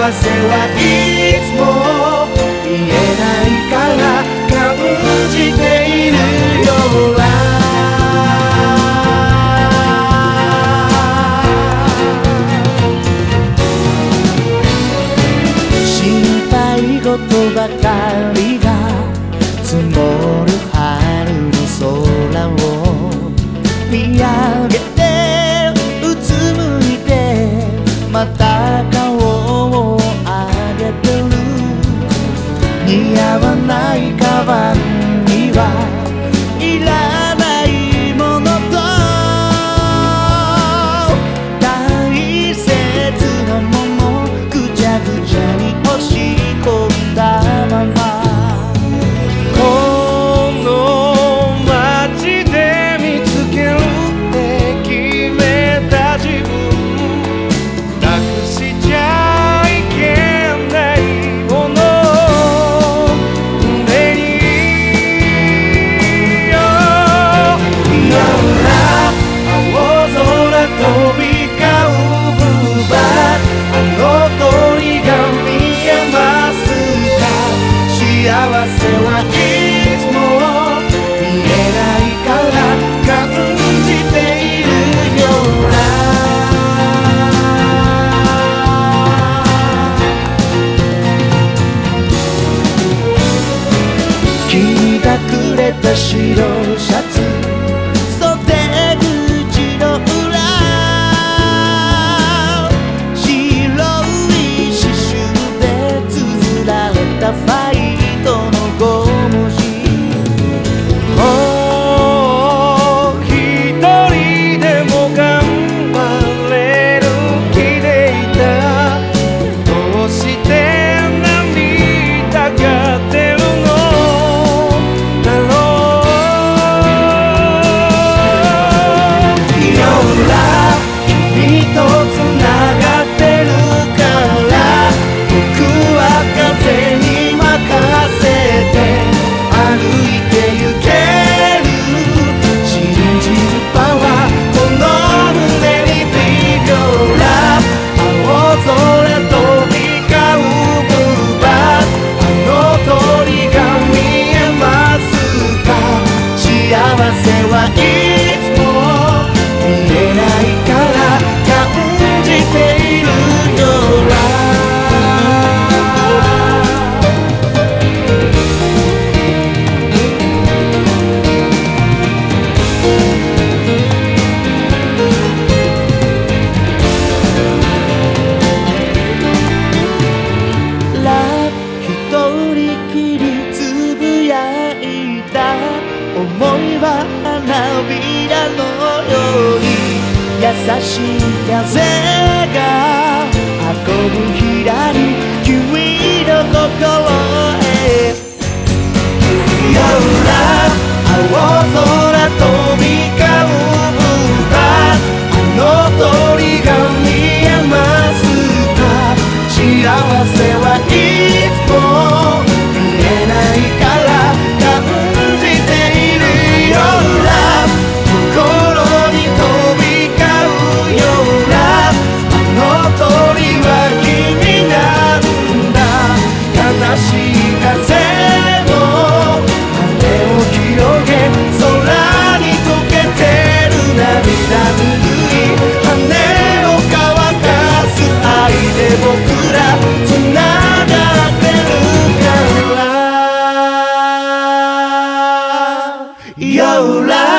はいつも言えないから感じているような。心配事ばかりが積もる春の空を見上げてないカバンには」「いはいつも見えないから感じているような。君がくれた白シャツ。思いは花びらのように優しい風が運ぶ your life.